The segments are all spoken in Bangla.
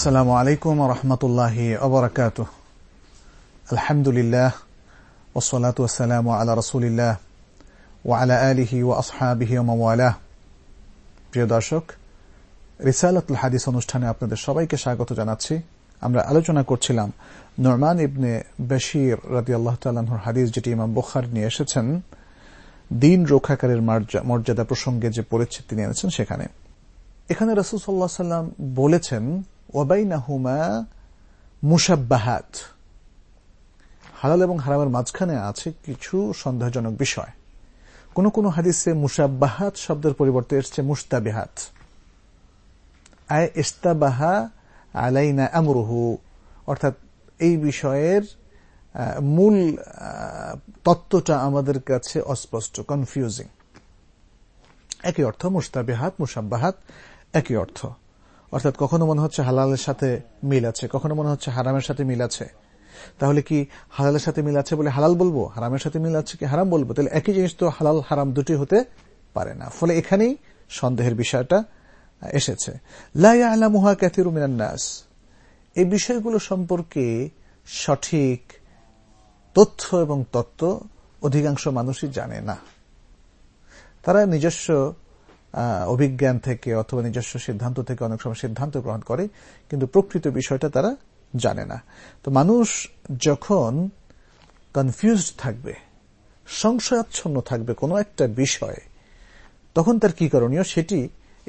আসসালামু আলাইকুম রহমতুল্লাহ অবরাকাত আলহামদুলিল্লাহ ওসলাত ওসালাম আলা রসুলিল্লাহ ও আলা আলিহি ও আসহাবিহি ওমাওয়ালা প্রিয় দর্শক, রিসালাতুল হাদিস অনুষ্ঠানে আপনাদের সবাইকে স্বাগত জানাচ্ছি। আমরা আলোচনা করছিলাম নরমান ইবনে বশির রাজি আল্লাহ তাল্লাহর হাদিস যেটি ইমাম বুখার নিয়ে এসেছেন। দিন রক্ষাকারের মর্যাদা প্রসঙ্গে যে পরিচ্ছেদ তিনি এনেছেন সেখানে। এখানে রসুল সাল্লাহ সাল্লাম বলেছেন ওবাইনাহুমা মুসাব্বাহাত হালাল এবং হারামের মাঝখানে আছে কিছু সন্দেহজনক বিষয়। কোন কোন হাদিসে মুসাব্বাহাত শব্দের পরিবর্তে এসছে মুস্তাবিহাত আয় ইস্তাবাহা আলাইনা আমরুহু। অর্থাৎ এই বিষয়ের মূল তত্ত্বটা আমাদের কাছে অস্পষ্ট কনফিউজিং একই অর্থ মুস্তাবিহাত মুসাব্বাহাত একই অর্থ। অর্থাৎ কখনো মনে হচ্ছে হালালের সাথে মিল আছে, কখনো মনে হচ্ছে হারামের সাথে মিল আছে। তাহলে কি হালালের সাথে মিল আছে বলে হালাল বলব? হারামের সাথে মিল আছে কি হারাম বলব? তাহলে একই জিনিস তো হালাল, হারাম দুটি হতে পারে না। ফলে এখানেই সন্দেহের বিষয়টা এসেছে। লাইয়ালামুহা এই বিষয়গুলো সম্পর্কে সঠিক তথ্য এবং তত্ত্ব অধিকাংশ মানুষই জানে না। তারা নিজস্ব অভিজ্ঞান থেকে অথবা নিজস্ব সিদ্ধান্ত থেকে অনেক সময় সিদ্ধান্ত গ্রহণ করে, কিন্তু প্রকৃত বিষয়টা তারা জানে না। তো মানুষ যখন কনফিউজ থাকবে, সংশয়াচ্ছন্ন থাকবে কোনো একটা বিষয়ে, তখন তার কি করণীয়? সেটি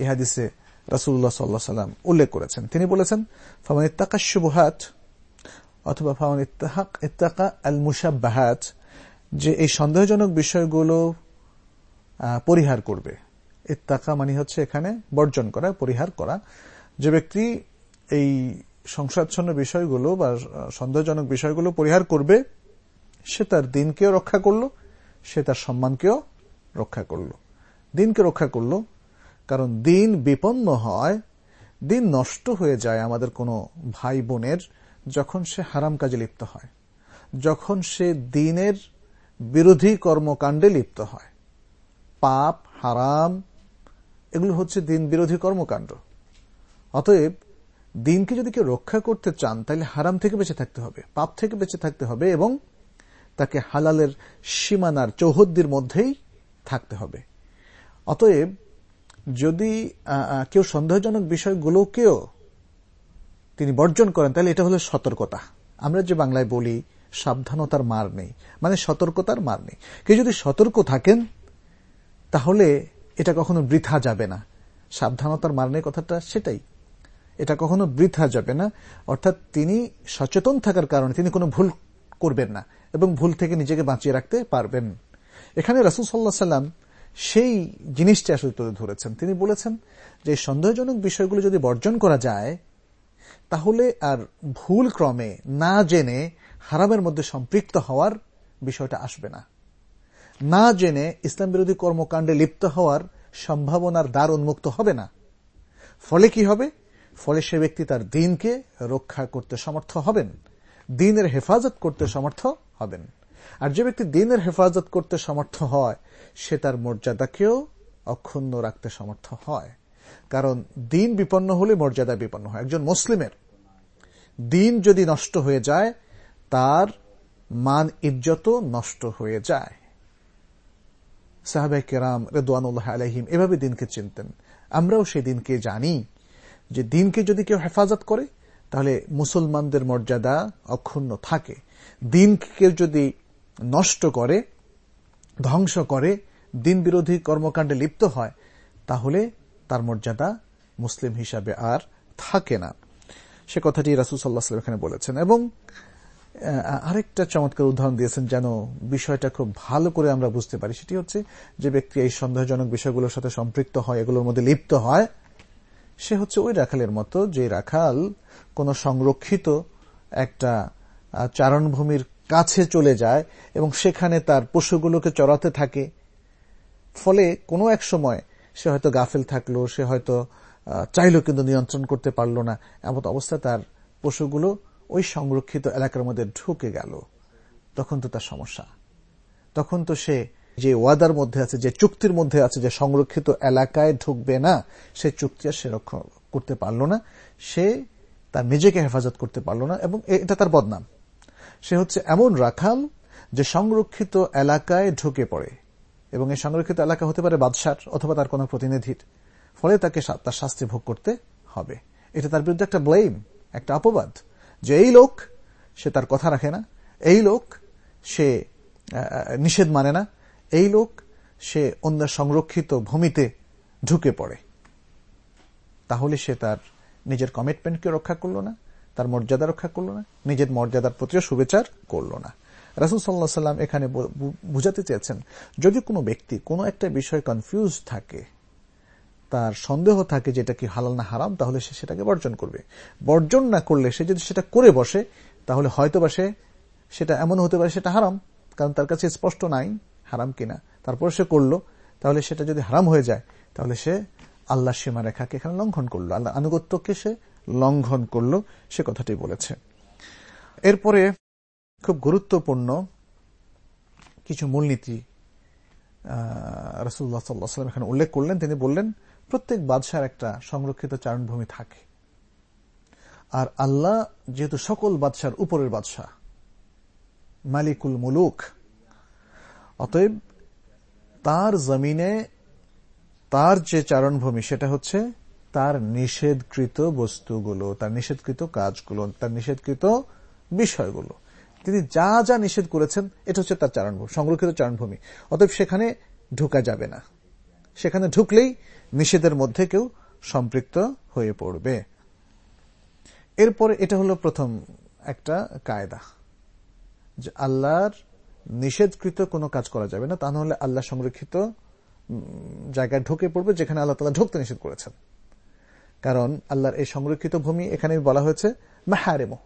ইহাদিসে রাসুল্লাহ সাল্লাহ সাল্লাম উল্লেখ করেছেন। তিনি বলেছেন, ফামান ইত্তাকাশুবহাত অথবা ফামান ইত্তাহাক, ইত্তাকা আল মুসাব্বাহাত যে এই সন্দেহজনক বিষয়গুলো পরিহার করবে ইত্তাকা মানে হচ্ছে এখানে বর্জন করা, পরিহার করা। যে ব্যক্তি এই সংসারচ্ছন্ন বিষয়গুলো বা সন্দেহজনক বিষয়গুলো পরিহার করবে, সে তার দিনকেও রক্ষা করল, সে তার সম্মানকেও রক্ষা করল। দিনকে রক্ষা করল, কারণ দিন বিপন্ন হয়, দিন নষ্ট হয়ে যায় আমাদের কোনো ভাই বোনের যখন সে হারাম কাজে লিপ্ত হয়, যখন সে দিনের বিরোধী কর্মকাণ্ডে লিপ্ত হয়। পাপ, হারাম এগুলো হচ্ছে দিন বিরোধী কর্মকাণ্ড। অতএব, দিনকে যদি কেউ রক্ষা করতে চান, তাহলে হারাম থেকে বেঁচে থাকতে হবে, পাপ থেকে বেঁচে থাকতে হবে এবং তাকে হালালের সীমানার চৌহদ্দির মধ্যেই থাকতে হবে। অতএব, যদি কেউ সন্দেহজনক বিষয়গুলোকেও তিনি বর্জন করেন, তাহলে এটা হলো সতর্কতা। আমরা যে বাংলায় বলি, সাবধানতার মার নেই। মানে সতর্কতার মার নেই। কেউ যদি সতর্ক থাকেন, তাহলে এটা কখনো বৃথা যাবে না। সাবধানতার মার কথাটা সেটাই। এটা কখনো বৃথা যাবে না। অর্থাৎ তিনি সচেতন থাকার কারণে তিনি কোনো ভুল করবেন না এবং ভুল থেকে নিজেকে বাঁচিয়ে রাখতে পারবেন। এখানে রাসুল সাল্লাহ সাল্লাম সেই জিনিসটি আসলে তুলে ধরেছেন। তিনি বলেছেন যে সন্দেহজনক বিষয়গুলো যদি বর্জন করা যায়, তাহলে আর ভুল ক্রমে না জেনে হারামের মধ্যে সম্পৃক্ত হওয়ার বিষয়টা আসবে না। না জেনে ইসলাম বিরোধী কর্মকাণ্ডে লিপ্ত হওয়ার সম্ভাবনার দ্বার উন্মুক্ত হবে না। ফলে কি হবে? ফলে সে ব্যক্তি তার দিনকে রক্ষা করতে সমর্থ হবেন, দিনের হেফাজত করতে সমর্থ হবেন। আর যে ব্যক্তি দিনের হেফাজত করতে সমর্থ হয়, সে তার মর্যাদাকেও অক্ষুণ্ণ রাখতে সমর্থ হয়। কারণ দিন বিপন্ন হলে মর্যাদা বিপন্ন হয়। একজন মুসলিমের দিন যদি নষ্ট হয়ে যায়, তার মান ইজ্জত নষ্ট হয়ে যায়। সাহাবাই কেরাম রেদওয়ানুল্লাহ আলহিম এভাবে দিনকে চিনতেন। আমরাও সেই দিনকে জানি যে দিনকে যদি কেউ হেফাজত করে, তাহলে মুসলমানদের মর্যাদা অক্ষুণ্ণ থাকে। দিনকে কেউ যদি নষ্ট করে, ধ্বংস করে, দিন বিরোধী কর্মকাণ্ডে লিপ্ত হয়, তাহলে তার মর্যাদা মুসলিম হিসাবে আর থাকে না। সে কথাটি রাসুল সাল্লাহ এখানে বলেছেন। এবং আরেকটা চমৎকার উদাহরণ দিয়েছেন যেন বিষয়টা খুব ভালো করে আমরা বুঝতে পারি। সেটি হচ্ছে যে ব্যক্তি এই সন্দেহজনক বিষয়গুলোর সাথে সম্পৃক্ত হয়, এগুলোর মধ্যে লিপ্ত হয়, সে হচ্ছে ওই রাখালের মতো যে রাখাল কোন সংরক্ষিত একটা চারণভূমির কাছে চলে যায় এবং সেখানে তার পশুগুলোকে চড়াতে থাকে। ফলে কোনো এক সময় সে হয়তো গাফেল থাকল, সে হয়তো চাইলো কিন্তু নিয়ন্ত্রণ করতে পারল না। এমন অবস্থা তার পশুগুলো ওই সংরক্ষিত এলাকার মধ্যে ঢুকে গেল। তখন তো তার সমস্যা। তখন তো সে যে ওয়াদার মধ্যে আছে, যে চুক্তির মধ্যে আছে, যে সংরক্ষিত এলাকায় ঢুকবে না, সে চুক্তি আর সে রক্ষা করতে পারল না। সে তার নিজেকে হেফাজত করতে পারল না এবং এটা তার বদনাম। সে হচ্ছে এমন রাখাল যে সংরক্ষিত এলাকায় ঢুকে পড়ে এবং এই সংরক্ষিত এলাকা হতে পারে বাদশার অথবা তার কোন প্রতিনিধির। ফলে তাকে তার শাস্তি ভোগ করতে হবে। এটা তার বিরুদ্ধে একটা ব্লেম একটা অপবাদ। যে এই লোক, সে তার কথা রাখে না। এই লোক, সে নিষেধ মানে না। এই লোক, সে অন্য সংরক্ষিত ভূমিতে ঢুকে পড়ে। তাহলে সে তার নিজের কমিটমেন্টকে রক্ষা করল না, তার মর্যাদা রক্ষা করল না, নিজের মর্যাদার প্রতিও শুভেচার করল না। রাসুল সাল্লাহ সাল্লাম এখানে বুঝাতে চেয়েছেন, যদি কোনো ব্যক্তি কোনো একটা বিষয় কনফিউজ থাকে তার সন্দেহ থাকে যেটা কি হালাল না হারাম, তাহলে সে সেটাকে বর্জন করবে। বর্জন না করলে সে যদি সেটা করে বসে, তাহলে হয়তো বা সে সেটা এমন হতে পারে সেটা হারাম, কারণ তার কাছে স্পষ্ট নাই হারাম কিনা। তারপর সে করল, তাহলে সেটা যদি হারাম হয়ে যায়, তাহলে সে আল্লাহ সীমা রেখাকে এখানে লঙ্ঘন করল। আল্লাহ আনুগত্যকে সে লঙ্ঘন করল, সে কথাটি বলেছে। এরপরে খুব গুরুত্বপূর্ণ কিছু মূলনীতি রসুল্লাহ সাল্লাহ সাল্লাম এখানে উল্লেখ করলেন। তিনি বললেন প্রত্যেক বাদশার একটা সংরক্ষিত চারণভূমি থাকে। আর আল্লাহ যেহেতু সকল বাদশার উপরের বাদশাহ, মালিকুল মুলুক, অতএব তার জমিনে তার যে চারণভূমি, সেটা হচ্ছে তার নিষেধকৃত বস্তুগুলো, তার নিষেধকৃত কাজগুলো, তার নিষেধকৃত বিষয়গুলো। তিনি যা যা নিষেধ করেছেন, এটা হচ্ছে তার চারণভূমি, সংরক্ষিত চারণভূমি। অতএব সেখানে ঢুকা যাবে না। সেখানে ঢুকলেই নিষেধের মধ্যে কেউ সম্পৃক্ত হয়ে পড়বে। এরপরে এটা হলো প্রথম একটা কায়দা। যে আল্লাহর নিষেধকৃত কোনো কাজ করা যাবে না, তা নাহলে আল্লাহ সংরক্ষিত জায়গায় ঢুকে পড়বে যেখানে আল্লাহ তালা ঢুকতে নিষেধ করেছেন। কারণ আল্লাহর এই সংরক্ষিত ভূমি এখানে বলা হয়েছে মাহারেমো,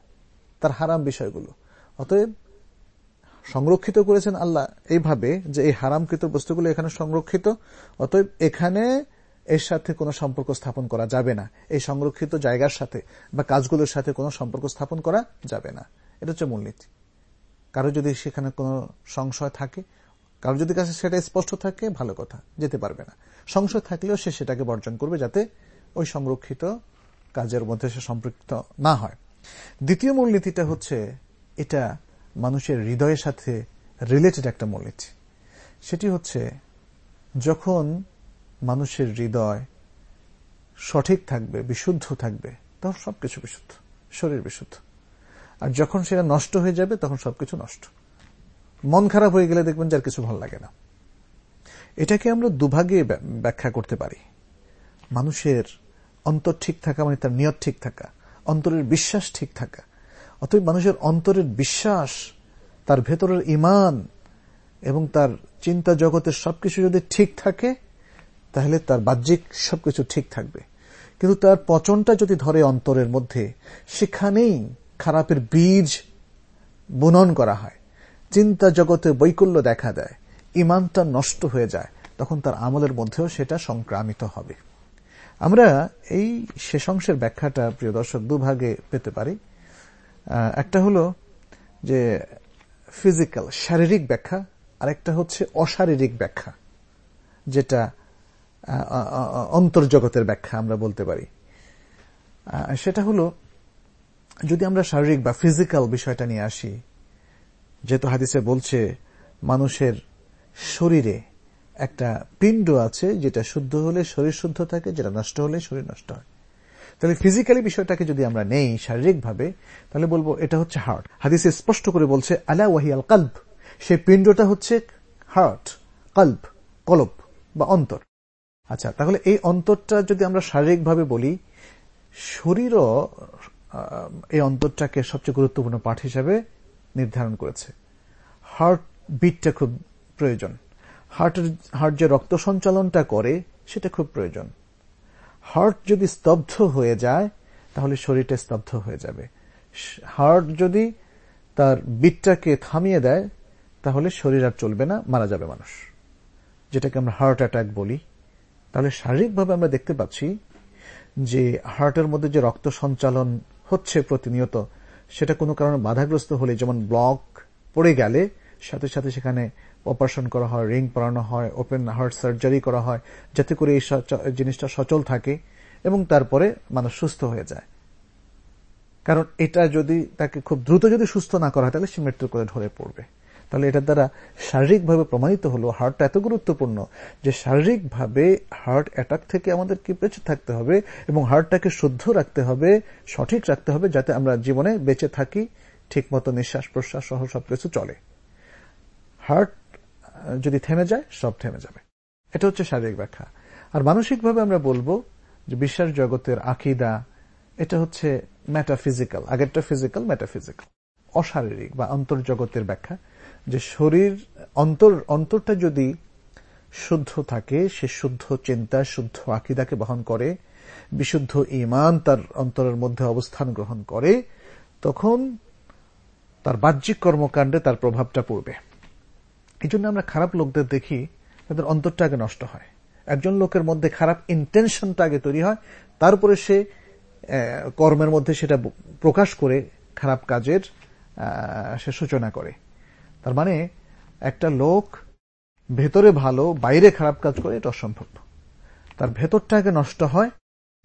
তার হারাম বিষয়গুলো। অতএব সংরক্ষিত করেছেন আল্লাহ এইভাবে যে এই হারামকৃত বস্তুগুলো এখানে সংরক্ষিত, অতএব এখানে এর সাথে কোনো সম্পর্ক স্থাপন করা যাবে না। এই সংরক্ষিত জায়গার সাথে বা কাজগুলোর সাথে কোনো সম্পর্ক স্থাপন করা যাবে না। এটা হচ্ছে মূলনীতি। কারও যদি সেখানে কোনো সংশয় থাকে, কারও যদি কাছে সেটা স্পষ্ট থাকে, ভালো কথা, যেতে পারবে না। সংশয় থাকলেও সে সেটাকে বর্জন করবে যাতে ওই সংরক্ষিত কাজের মধ্যে সে সম্পৃক্ত না হয়। দ্বিতীয় মূলনীতিটা হচ্ছে, এটা মানুষের হৃদয়ের সাথে রিলেটেড একটা মূলনীতি। সেটি হচ্ছে, যখন মানুষের হৃদয় সঠিক থাকবে, বিশুদ্ধ থাকবে, তখন সবকিছু বিশুদ্ধ, শরীর বিশুদ্ধ। আর যখন সেটা নষ্ট হয়ে যাবে, তখন সবকিছু নষ্ট। মন খারাপ হয়ে গেলে দেখবেন যার কিছু ভালো লাগে না। এটাকে আমরা দুভাগে ব্যাখ্যা করতে পারি। মানুষের অন্তর ঠিক থাকা মানে তার নিয়ত ঠিক থাকা, অন্তরের বিশ্বাস ঠিক থাকা। অতএব মানুষের অন্তরের বিশ্বাস, তার ভেতরের ইমান এবং তার চিন্তা জগতের সবকিছু যদি ঠিক থাকে তাহলে তার বাহ্যিক সবকিছু ঠিক থাকবে। কিন্তু তার পচনটা যদি ধরে অন্তরের মধ্যে, সেখানেই খারাপের বীজ বুনন করা হয়। চিন্তা জগতে বৈকল্য দেখা দেয় ইমানটা নষ্ট হয়ে যায়, তখন তার আমলের মধ্যেও সেটা সংক্রামিত হবে। আমরা এই শেষ অংশের ব্যাখ্যাটা, প্রিয় দর্শক, দুভাগে পেতে পারি। একটা হলো যে ফিজিক্যাল শারীরিক ব্যাখ্যা আর একটা হচ্ছে অশারীরিক ব্যাখ্যা, যেটা অন্তর্জগতের ব্যাখ্যা আমরা বলতে পারি। সেটা হলো, যদি আমরা শারীরিক বা ফিজিক্যাল বিষয়টা নিয়ে আসি, যেহেতু হাদিসে বলছে মানুষের শরীরে একটা পিণ্ড আছে যেটা শুদ্ধ হলে শরীর শুদ্ধ থাকে, যেটা নষ্ট হলে শরীর নষ্ট হয়। তাহলে ফিজিক্যালি বিষয়টাকে যদি আমরা নেই শারীরিকভাবে, তাহলে বলব এটা হচ্ছে হার্ট হাদিসে স্পষ্ট করে বলছে, আলা ওয়াহিয়াল কাল্ব সেই পিণ্ডটা হচ্ছে হার্ট কল্প কলব বা অন্তর। আচ্ছা তাহলে এই অন্তরটা যদি আমরা শারীরিকভাবে বলি, শরীরও এই অন্তরটাকে সবচেয়ে গুরুত্বপূর্ণ পাঠ হিসাবে নির্ধারণ করেছে। হার্ট বিটটা খুব প্রয়োজন। হার্টের হার্ট যে রক্ত সঞ্চালনটা করে, সেটা খুব প্রয়োজন। হার্ট যদি স্তব্ধ হয়ে যায়, তাহলে শরীরটা স্তব্ধ হয়ে যাবে। হার্ট যদি তার বিটটাকে থামিয়ে দেয়, তাহলে শরীর আর চলবে না, মারা যাবে মানুষ। যেটাকে আমরা হার্ট অ্যাটাক বলি। তাহলে শারীরিকভাবে আমরা দেখতে পাচ্ছি যে হার্টের মধ্যে যে রক্ত সঞ্চালন হচ্ছে প্রতিনিয়ত, সেটা কোনো কারণে বাধাগ্রস্ত হলে যেমন ব্লক পড়ে গেলে, সাথে সাথে সেখানে অপারেশন করা হয়, রিং পরানো হয়, ওপেন হার্ট সার্জারি করা হয়, যাতে করে এই জিনিসটা সচল থাকে এবং তারপরে মানুষ সুস্থ হয়ে যায়। কারণ এটা যদি তাকে খুব দ্রুত যদি সুস্থ না করা হয়, তাহলে সে মৃত্যুর করে ঢলে পড়বে। তাহলে এটার দ্বারা শারীরিকভাবে প্রমাণিত হলো হার্টটা এত গুরুত্বপূর্ণ যে শারীরিকভাবে হার্ট অ্যাটাক থেকে আমাদেরকে বেঁচে থাকতে হবে এবং হার্টটাকে শুদ্ধ রাখতে হবে, সঠিক রাখতে হবে যাতে আমরা জীবনে বেঁচে থাকি ঠিক মতো নিঃশ্বাস প্রশ্বাস সহ সবকিছু চলে। হার্ট যদি থেমে যায়, সব থেমে যাবে। এটা হচ্ছে শারীরিক ব্যাখ্যা। আর মানসিকভাবে আমরা বলব যে বিশ্বাস জগতের আকিদা, এটা হচ্ছে মেটাফিজিক্যাল আগেরটা ফিজিক্যাল মেটাফিজিক্যাল অশারীরিক বা অন্তর্জগতের ব্যাখ্যা। যে শরীর অন্তর, অন্তরটা যদি শুদ্ধ থাকে, সে শুদ্ধ চিন্তা, শুদ্ধ আকিদাকে বহন করে, বিশুদ্ধ ইমান তার অন্তরের মধ্যে অবস্থান গ্রহণ করে, তখন তার বাহ্যিক কর্মকাণ্ডে তার প্রভাবটা পড়বে। এই জন্য আমরা খারাপ লোকদের দেখি, তাদের অন্তরটা আগে নষ্ট হয়। একজন লোকের মধ্যে খারাপ ইন্টেনশনটা আগে তৈরি হয় তারপরে সে কর্মের মধ্যে সেটা প্রকাশ করে খারাপ কাজের সে সূচনা করে। তার মানে একটা লোক ভেতরে ভালো, বাইরে খারাপ কাজ করে, এটা অসম্ভব। তার ভেতরটা আগে নষ্ট হয়,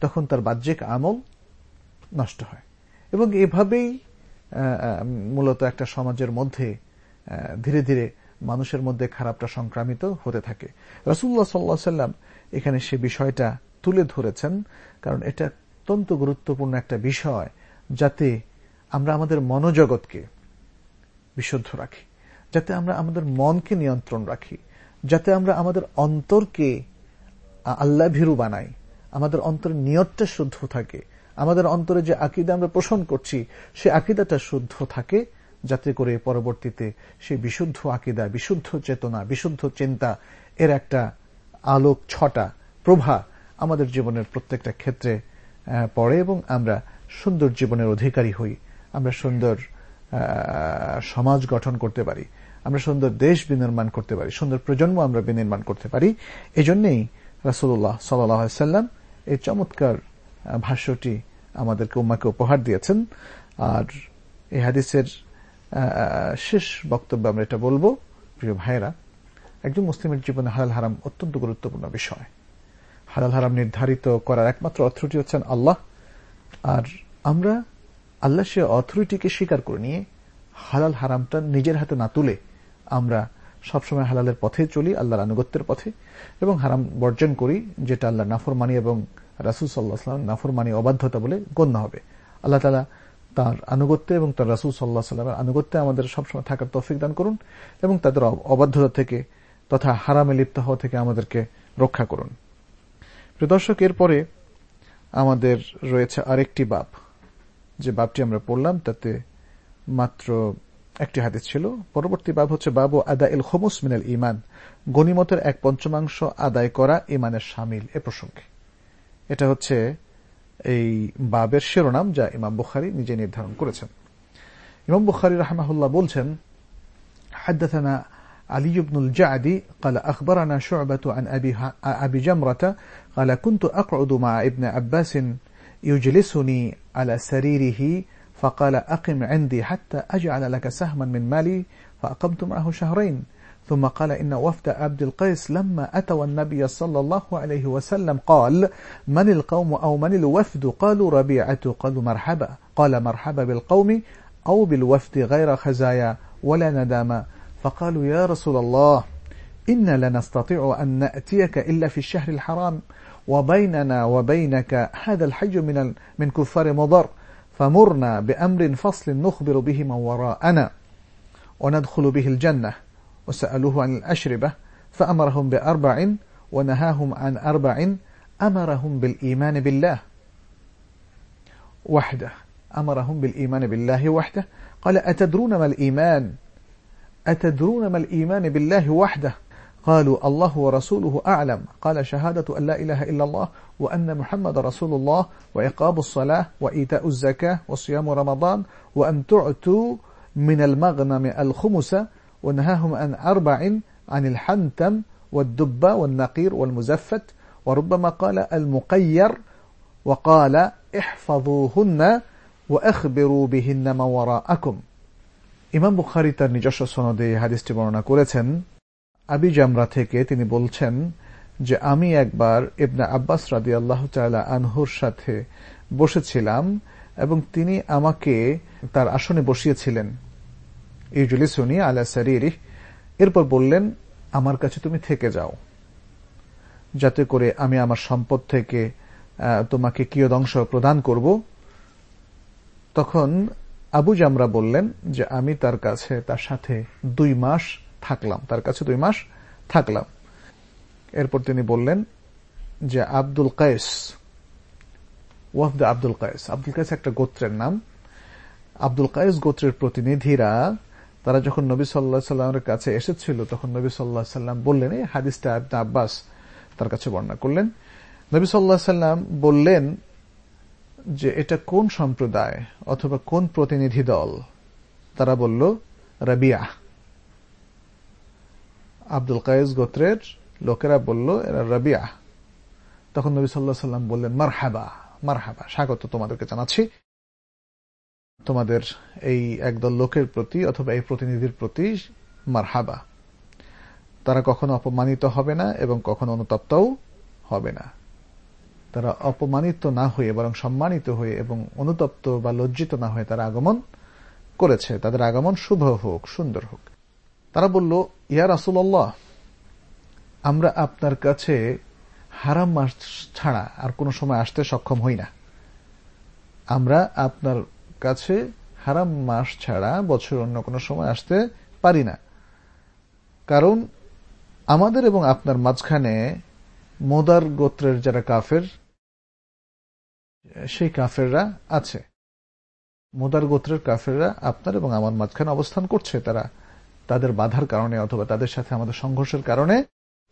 তখন তার বাহ্যিক আমল নষ্ট হয়। এবং এভাবেই মূলত একটা সমাজের মধ্যে ধীরে ধীরে মানুষের মধ্যে খারাপটা সংক্রামিত হতে থাকে। রসুল্লাহ সাল্লা সাল্লাম এখানে সে বিষয়টা তুলে ধরেছেন, কারণ এটা অত্যন্ত গুরুত্বপূর্ণ একটা বিষয়, যাতে আমরা আমাদের মনোজগৎকে বিশুদ্ধ রাখি। যাতে আমরা আমাদের মনকে নিয়ন্ত্রণ রাখি, যাতে আমরা আমাদের অন্তরকে আল্লাহ ভীরু বানাই, আমাদের অন্তরের নিয়তটা শুদ্ধ থাকে, আমাদের অন্তরে যে আকিদা আমরা পোষণ করছি, সে আকিদাটা শুদ্ধ থাকে, যাতে করে পরবর্তীতে সে বিশুদ্ধ আকিদা, বিশুদ্ধ চেতনা, বিশুদ্ধ চিন্তা এর একটা আলোক ছটা প্রভা আমাদের জীবনের প্রত্যেকটা ক্ষেত্রে পড়ে এবং আমরা সুন্দর জীবনের অধিকারী হই, আমরা সুন্দর সমাজ গঠন করতে পারি। আমরা সুন্দর দেশ বিনির্মাণ করতে পারি, সুন্দর প্রজন্ম আমরা বিনির্মাণ করতে পারি। এই জন্যেই রাসুল্লাহ সাল্লাম এই চমৎকার ভাষ্যটি আমাদেরকে উম্মাকে উপহার দিয়েছেন। আর এই হাদিসের শেষ বক্তব্য আমরা এটা বলব, প্রিয় ভাইয়েরা, একজন মুসলিমের জীবনে হালাল হারাম অত্যন্ত গুরুত্বপূর্ণ বিষয়। হালাল হারাম নির্ধারিত করার একমাত্র অথরিটি হচ্ছেন আল্লাহ। আর আমরা আল্লাহ সে অথরিটিকে স্বীকার করে নিয়ে হালাল হারামটা নিজের হাতে না তুলে আমরা সবসময় হালালের পথে চলি, আল্লাহর আনুগত্যের পথে, এবং হারাম বর্জন করি, যেটা আল্লাহ নাফরমানি এবং রাসুল সাল্লাহাম নাফরমানি, অবাধ্যতা বলে গণ্য হবে। আল্লাহ তালা তার আনুগত্যে এবং তার রাসুল সাল্লাহ সাল্লামের আনুগত্যে আমাদের সবসময় থাকার তৌফিক দান করুন এবং তাদের অবাধ্যতা থেকে তথা হারামে লিপ্ত হওয়া থেকে আমাদেরকে রক্ষা করুন। দর্শক, এরপরে আমাদের রয়েছে আরেকটি বাপ। যে বাপটি আমরা পড়লাম, তাতে মাত্র একটি হাদিস ছিল পরবর্তী বাব হচ্ছে বাবু আদা এল হোমুস মিনাল ইমান গণিমতের এক পঞ্চমাংশ আদায় করা ইমানের সামিল এ প্রসঙ্গে এটা হচ্ছে এই বাবের শিরোনাম যা ইমাম বুখারি নিজে নির্ধারণ করেছেন ইমাম বুখারি রাহমাহুল্লাহ বলছেন حدثنا علي بن الجعدي قال أخبرنا شعبة عن أبي, أبي جمرة قال كنت أقعد مع ابن عباس يجلسني على سريره فقال أقم عندي حتى أجعل لك سهما من مالي فأقمت معه شهرين. ثم قال إن وفد عبد القيس لما أتوا النبي صلى الله عليه وسلم قال من القوم أو من الوفد؟ قالوا ربيعة. قالوا مرحبا. قال مرحبا بالقوم أو بالوفد غير خزايا ولا ندامة. فقالوا يا رسول الله إنا لا نستطيع أن نأتيك إلا في الشهر الحرام وبيننا وبينك هذا الحج من من كفار مضر. فمرنا بأمر فصل نخبر به من وراءنا وندخل به الجنة. وسألوه عن الأشربة فأمرهم بأربع ونهاهم عن أربع أمرهم بالإيمان بالله وحده. أمرهم بالإيمان بالله وحده. قال أتدرون ما الإيمان؟ أتدرون ما الإيمان بالله وحده؟ قالوا الله ورسوله أعلم قال شهادة أن لا إله إلا الله وأن محمد رسول الله وإقام الصلاة وإيتاء الزكاة وصيام رمضان وأن تعتوا من المغنم الخمس ونهاهم عن أربع عن الحنتم والدب والنقير والمزفت وربما قال المقير وقال احفظوهن وأخبروا بهن ما وراءكم ইমাম বুখারি তার নিজস্ব সনদে হাদিসটি বর্ণনা করেছেন আবি জামরা থেকে তিনি বলছেন যে আমি একবার ইবনা আব্বাস রাদি আল্লাহ আনহুর সাথে বসেছিলাম এবং তিনি আমাকে তার আসনে বসিয়েছিলেন। ইউজুলি সুনি আলা সারিরি এরপর বললেন, আমার কাছে তুমি থেকে যাও। যাতে করে আমি আমার সম্পদ থেকে তোমাকে কিয়দংশ প্রদান করব। তখন আবু জামরা বললেন যে, আমি তার কাছে, তার সাথে দুই মাস থাকলাম, তার কাছে দুই মাস থাকলাম। এরপর তিনি বললেন যে আব্দুল কায়েস ওয়াফদ আব্দুল কায়েস আব্দুল কায়েস একটা গোত্রের নাম। আব্দুল কায়েস গোত্রের প্রতিনিধিরা, তারা যখন নবী সাল্লাহ সাল্লামের কাছে এসেছিল, তখন নবী সাল্লাহ সাল্লাম বললেন, এই হাদিসটা আবনা আব্বাস তার কাছে বর্ণনা করলেন। নবী সাল্লাহ সাল্লাম বললেন যে, এটা কোন সম্প্রদায় অথবা কোন প্রতিনিধি দল? তারা বলল রাবিয়া আব্দুল কায়েস গোত্রের লোকেরা বলল, এরা রাবিয়া তখন নবী সাল্লাহ সাল্লাম বললেন, মারহাবা মারহাবা, স্বাগত তোমাদেরকে জানাচ্ছি। তোমাদের এই একদল লোকের প্রতি অথবা এই প্রতিনিধির প্রতি মারহাবা। তারা কখনো অপমানিত হবে না এবং কখনো অনুতপ্তও হবে না। তারা অপমানিত না হয়ে, বরং সম্মানিত হয়ে এবং অনুতপ্ত বা লজ্জিত না হয়ে তারা আগমন করেছে। তাদের আগমন শুভ হোক, সুন্দর হোক। তারা বলল, ইয়া রাসুল্লাহ আমরা আপনার কাছে হারাম মাস ছাড়া আর কোনো সময় আসতে সক্ষম হই না। আমরা আপনার কাছে হারাম মাস ছাড়া বছর অন্য কোনো সময় আসতে পারি না। কারণ আমাদের এবং আপনার মাঝখানে মোদার গোত্রের যারা কাফের, সেই কাফেররা আছে। মোদার গোত্রের কাফেররা আপনার এবং আমার মাঝখানে অবস্থান করছে, তারা তাদের বাধার কারণে অথবা তাদের সাথে আমাদের সংঘর্ষের কারণে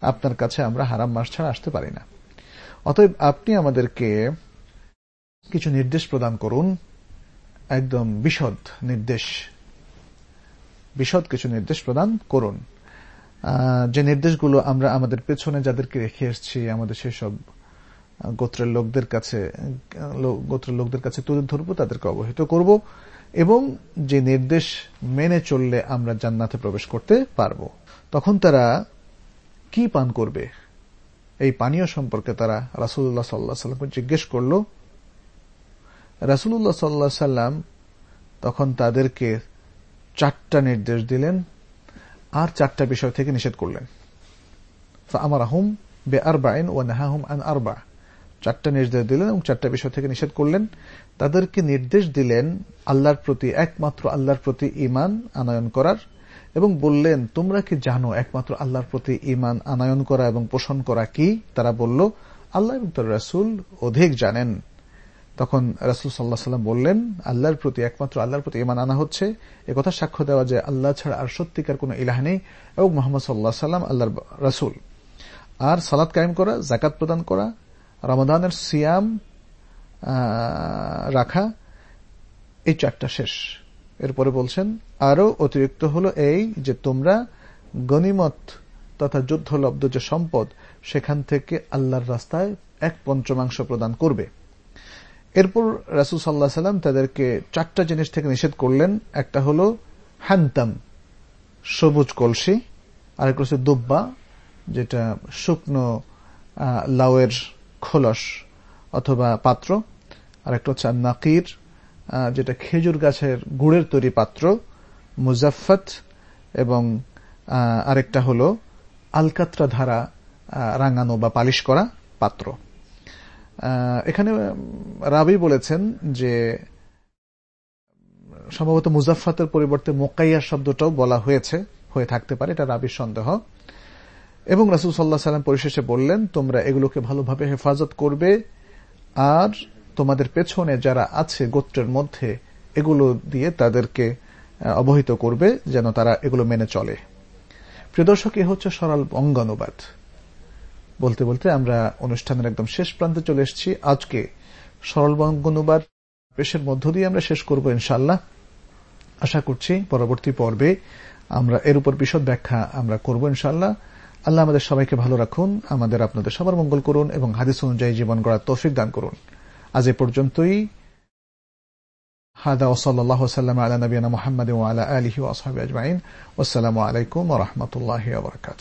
আপনার কাছে আমরা হারাম মাস ছাড়া আসতে পারি না। অতএব আপনি আমাদেরকে কিছু নির্দেশ প্রদান করুন। একদম বিশদ নির্দেশ, বিশদ কিছু নির্দেশ প্রদান করুন। যে নির্দেশগুলো আমরা আমাদের পেছনে যাদেরকে রেখে এসছি, আমাদের সেসব গোত্রের লোকদের কাছে গোত্রের লোকদের কাছে তুলে ধরবো, তাদেরকে অবহিত করব। এবং যে নির্দেশ মেনে চললে আমরা জান্নাতে প্রবেশ করতে পারব। তখন তারা কি পান করবে? এই পানীয় সম্পর্কে তারা রাসুল্লাহ সাল্লাহ সাল্লামকে জিজ্ঞেস করল। রাসুল্লাহ সাল্লাহ সাল্লাম তখন তাদেরকে চারটা নির্দেশ দিলেন আর চারটা বিষয় থেকে নিষেধ করলেন। আমার আহম বে আরবাইন ও নাহাহুম আন আরবা। চারটা নির্দেশ দিলেন এবং চারটা বিষয় থেকে নিষেধ করলেন। তাদেরকে নির্দেশ দিলেন আল্লাহর প্রতি একমাত্র আল্লাহর প্রতি ইমান আনয়ন করার এবং বললেন, তোমরা কি জানো একমাত্র আল্লাহর প্রতি ইমান আনায়ন করা এবং পোষণ করা কি? তারা বলল, আল্লাহ এবং তার রাসুল অধিক জানেন। তখন রাসুল সাল্লাহ সাল্লাম বললেন, আল্লাহর প্রতি একমাত্র আল্লাহর প্রতি ইমান আনা হচ্ছে। একথা সাক্ষ্য দেওয়া যে আল্লাহ ছাড়া আর সত্যিকার কোন ইলাহ নেই এবং মোহাম্মদ সাল্লাহ সাল্লাম আল্লাহর রাসুল। আর সালাদ কায়েম করা জাকাত প্রদান করা রমাদানের সিয়াম রাখা, এই চারটা শেষ। এরপরে বলছেন, আরও অতিরিক্ত হল এই যে তোমরা গনিমত তথা যুদ্ধলব্ধ যে সম্পদ, সেখান থেকে আল্লাহর রাস্তায় এক পঞ্চমাংশ প্রদান করবে। এরপর রাসুল সাল্লাহ সাল্লাম তাদেরকে চারটা জিনিস থেকে নিষেধ করলেন। একটা হল হ্যান্তাম সবুজ কলসি। আরেকটা হচ্ছে দুব্বা, যেটা শুকনো লাউয়ের খোলস অথবা পাত্র। আরেকটা হচ্ছে নাকির যেটা খেজুর গাছের গুড়ের তৈরি পাত্র মুজাফত এবং আরেকটা হল আলকাত্রা ধারা রাঙানো বা পালিশ করা পাত্র। এখানে রাবি বলেছেন যে, সম্ভবত মুজাফাতের পরিবর্তে মোকাইয়া শব্দটাও বলা হয়েছে, হয়ে থাকতে পারে, এটা রাবির সন্দেহ। এবং রাসুল সাল্লাহ সাল্লাম পরিশেষে বললেন, তোমরা এগুলোকে ভালোভাবে হেফাজত করবে আর তোমাদের পেছনে যারা আছে গোত্রের মধ্যে, এগুলো দিয়ে তাদেরকে অবহিত করবে যেন তারা এগুলো মেনে চলে। প্রিয় দর্শক, এ হচ্ছে সরল অঙ্গানুবাদ বলতে বলতে আমরা অনুষ্ঠানের একদম শেষ প্রান্তে চলে এসেছি। আজকে সরল বঙ্গনুবাদ পেশের মধ্য দিয়ে আমরা শেষ করব ইনশাল্লাহ আশা করছি পরবর্তী পর্বে আমরা এর উপর বিশদ ব্যাখ্যা আমরা করব ইনশাল্লাহ আল্লাহ আমাদের সবাইকে ভালো রাখুন, আমাদের আপনাদের সবার মঙ্গল করুন এবং হাদিস অনুযায়ী জীবন গড়ার তৌফিক দান করুন। আজ এ পর্যন্তই। হাদা ওসল্লাহ আল্লাহ আলা নবীনা মোহাম্মদ আলা আলহি ওসহাবি আজমাইন। আসসালামু আলাইকুম রহমতুল্লাহ বরকাত